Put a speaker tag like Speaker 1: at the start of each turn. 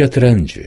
Speaker 1: Shatranj